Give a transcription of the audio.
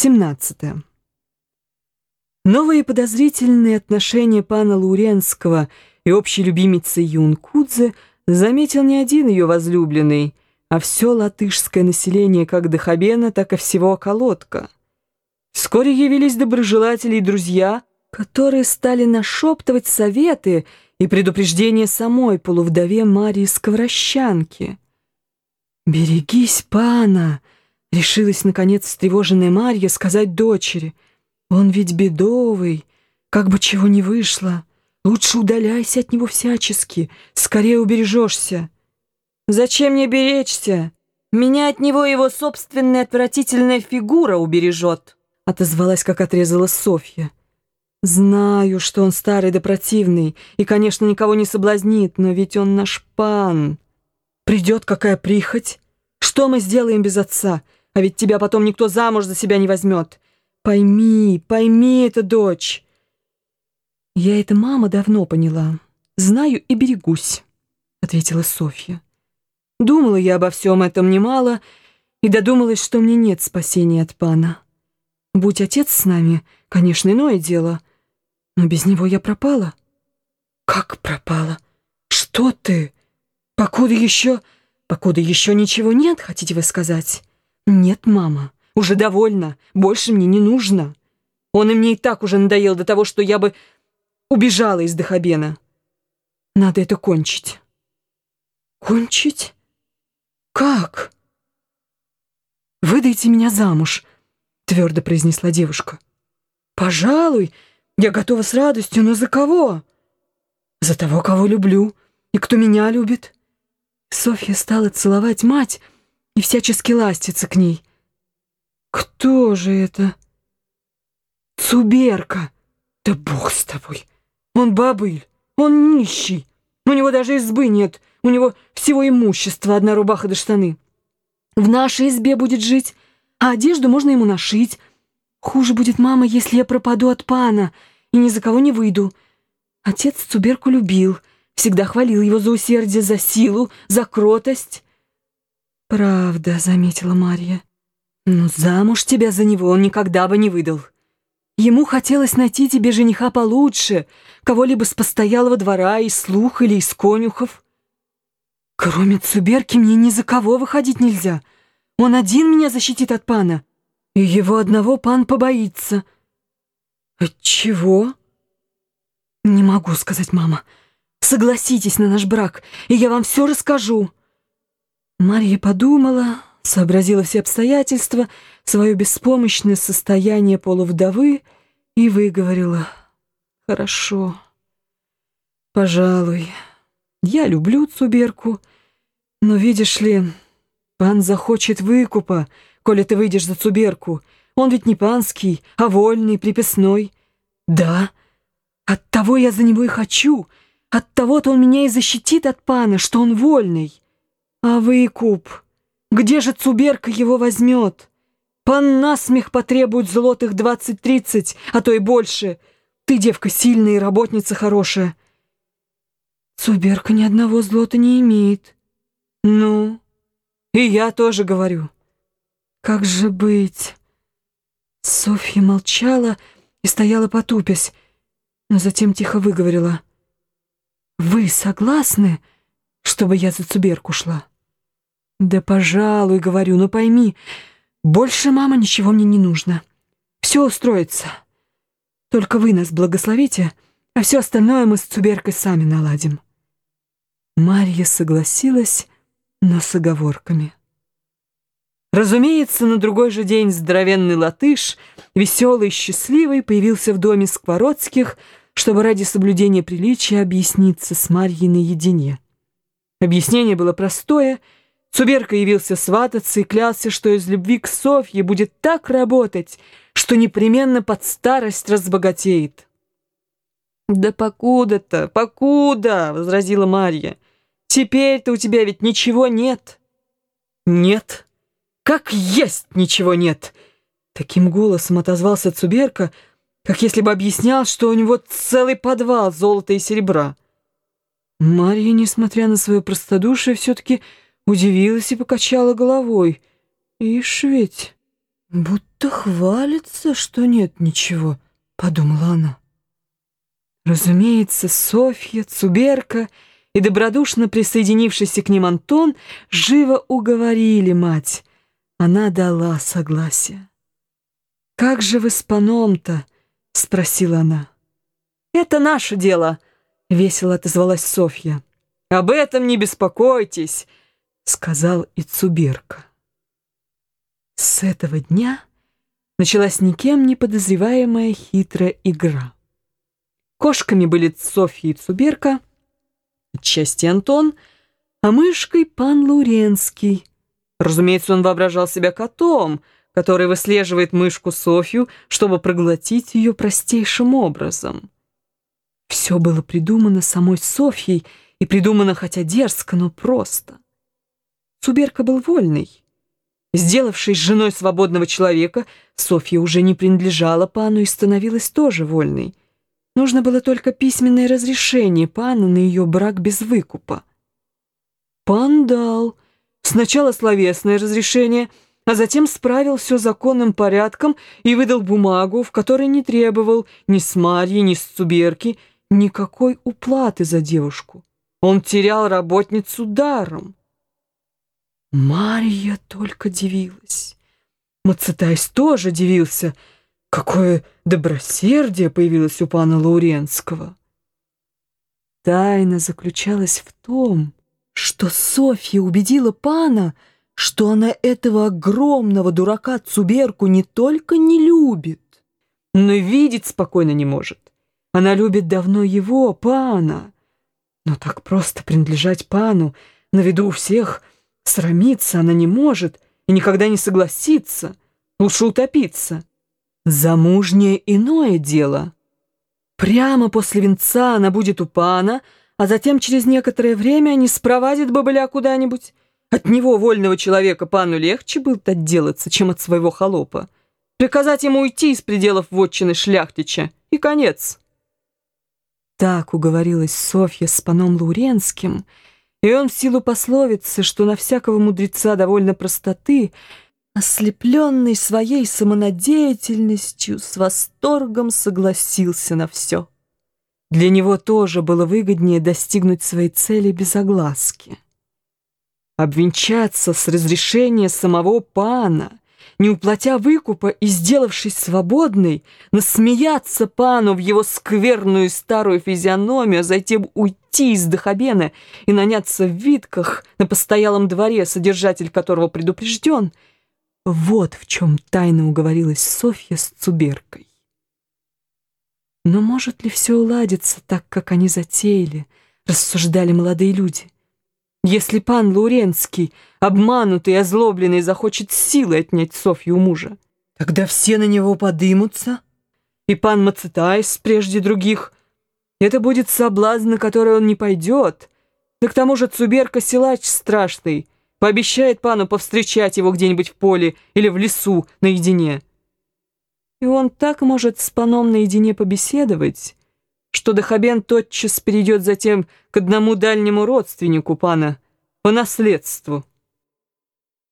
17. Новые подозрительные отношения пана Лауренского и общей любимицы Юнкудзе заметил не один ее возлюбленный, а все латышское население как Дахабена, так и всего околотка. Вскоре явились доброжелатели и друзья, которые стали нашептывать советы и предупреждения самой полувдове Марии Скворощанки. «Берегись, пана!» — решилась, наконец, встревоженная Марья сказать дочери. «Он ведь бедовый, как бы чего не вышло. Лучше удаляйся от него всячески, скорее убережешься». «Зачем мне беречься? Меня от него его собственная отвратительная фигура убережет», — отозвалась, как отрезала Софья. «Знаю, что он старый да противный, и, конечно, никого не соблазнит, но ведь он наш пан. Придет какая прихоть. Что мы сделаем без отца? А ведь тебя потом никто замуж за себя не возьмет. Пойми, пойми это, дочь». «Я это мама давно поняла. Знаю и берегусь», — ответила Софья. Думала я обо всем этом немало и додумалась, что мне нет спасения от пана. Будь отец с нами, конечно, иное дело, но без него я пропала. Как пропала? Что ты? Покуда еще... Покуда еще ничего нет, хотите вы сказать? Нет, мама, уже довольно, больше мне не нужно. Он и мне и так уже надоел до того, что я бы убежала из Дахабена. Надо это кончить. Кончить? «Как?» «Выдайте меня замуж», — твердо произнесла девушка. «Пожалуй, я готова с радостью, но за кого?» «За того, кого люблю, и кто меня любит». Софья стала целовать мать и всячески ластиться к ней. «Кто же это?» «Цуберка! Да бог с тобой! Он бабыль, он нищий, у него даже избы нет, у него всего имущества, одна рубаха до штаны. В нашей избе будет жить, а одежду можно ему нашить. Хуже будет, мама, если я пропаду от пана и ни за кого не выйду. Отец Цуберку любил, всегда хвалил его за усердие, за силу, за кротость. «Правда», — заметила Марья. «Но замуж тебя за него он никогда бы не выдал. Ему хотелось найти тебе жениха получше, кого-либо с постоялого двора, из слух или из конюхов». Кроме Цуберки мне ни за кого выходить нельзя. Он один меня защитит от пана, и его одного пан побоится. От чего? Не могу сказать, мама. Согласитесь на наш брак, и я вам все расскажу. Марья подумала, сообразила все обстоятельства, свое беспомощное состояние полувдовы и выговорила. Хорошо, пожалуй. Я люблю Цуберку, но, видишь ли, пан захочет выкупа, коли ты выйдешь за Цуберку. Он ведь не панский, а вольный, приписной. Да, от того я за него и хочу. От того-то он меня и защитит от пана, что он вольный. А выкуп? Где же Цуберка его возьмет? Пан насмех потребует золотых двадцать-тридцать, а то и больше. Ты, девка, сильная и работница хорошая. Цуберка ни одного злота не имеет. Ну, и я тоже говорю. Как же быть? Софья молчала и стояла потупясь, но затем тихо выговорила. «Вы согласны, чтобы я за Цуберку шла?» «Да, пожалуй, — говорю, — но пойми, больше, мама, ничего мне не нужно. Все устроится. Только вы нас благословите, а все остальное мы с Цуберкой сами наладим». Марья согласилась, но с оговорками. Разумеется, на другой же день здоровенный латыш, веселый и счастливый, появился в доме Сквородских, чтобы ради соблюдения приличия объясниться с Марьей наедине. Объяснение было простое. Цуберка явился свататься и клялся, что из любви к Софье будет так работать, что непременно под старость разбогатеет. «Да покуда-то, покуда!» — возразила Марья. Теперь-то у тебя ведь ничего нет. Нет. Как есть ничего нет. Таким голосом отозвался Цуберка, как если бы объяснял, что у него целый подвал золота и серебра. Марья, несмотря на свое простодушие, все-таки удивилась и покачала головой. Ишь ведь, «Будто хвалится, что нет ничего», — подумала она. Разумеется, Софья, Цуберка и добродушно присоединившийся к ним Антон живо уговорили мать. Она дала согласие. «Как же вы с паном-то?» — спросила она. «Это наше дело», — весело отозвалась Софья. «Об этом не беспокойтесь», — сказал и Цуберка. С этого дня началась никем не подозреваемая хитрая игра. Кошками были Софья и Цуберка, отчасти Антон, а мышкой пан Луренский. Разумеется, он воображал себя котом, который выслеживает мышку Софью, чтобы проглотить ее простейшим образом. Все было придумано самой Софьей, и придумано хотя дерзко, но просто. Цуберка был вольный. Сделавшись женой свободного человека, Софья уже не принадлежала пану и становилась тоже вольной. Нужно было только письменное разрешение пана на ее брак без выкупа. Пан дал сначала словесное разрешение, а затем справил все законным порядком и выдал бумагу, в которой не требовал ни с Марьей, ни с Цуберки никакой уплаты за девушку. Он терял работницу даром. Марья только дивилась. Мацетайс тоже дивился. Какое добросердие появилось у пана Лауренского. Тайна заключалась в том, что Софья убедила пана, что она этого огромного дурака Цуберку не только не любит, но и видеть спокойно не может. Она любит давно его, пана. Но так просто принадлежать пану на виду у всех — Срамиться она не может и никогда не согласится. Лучше утопиться. Замужнее иное дело. Прямо после венца она будет у пана, а затем через некоторое время не спровадит бабыля куда-нибудь. От него, вольного человека, пану легче будет отделаться, чем от своего холопа. Приказать ему уйти из пределов вотчины шляхтича, и конец. Так уговорилась Софья с паном Лауренским — и он в силу пословицы, что на всякого мудреца довольно простоты, ослепленный своей самонадеятельностью, с восторгом согласился на все. Для него тоже было выгоднее достигнуть своей цели без огласки. Обвенчаться с разрешения самого пана — не уплатя выкупа и сделавшись свободной, насмеяться пану в его скверную старую физиономию, а затем уйти из Дахабена и наняться в Витках на постоялом дворе, содержатель которого предупрежден. Вот в чем тайно уговорилась Софья с Цуберкой. Но может ли все уладиться так, как они затеяли, рассуждали молодые люди? Если пан Луренский, обманутый и озлобленный, захочет силой отнять Софью у мужа, тогда все на него подымутся, и пан Мацетайс прежде других. Это будет соблазн, на который он не пойдет. Да к тому же Цуберка-силач страшный, пообещает пану повстречать его где-нибудь в поле или в лесу наедине. И он так может с паном наедине побеседовать, что Дахабен тотчас перейдет затем к одному дальнему родственнику пана по наследству.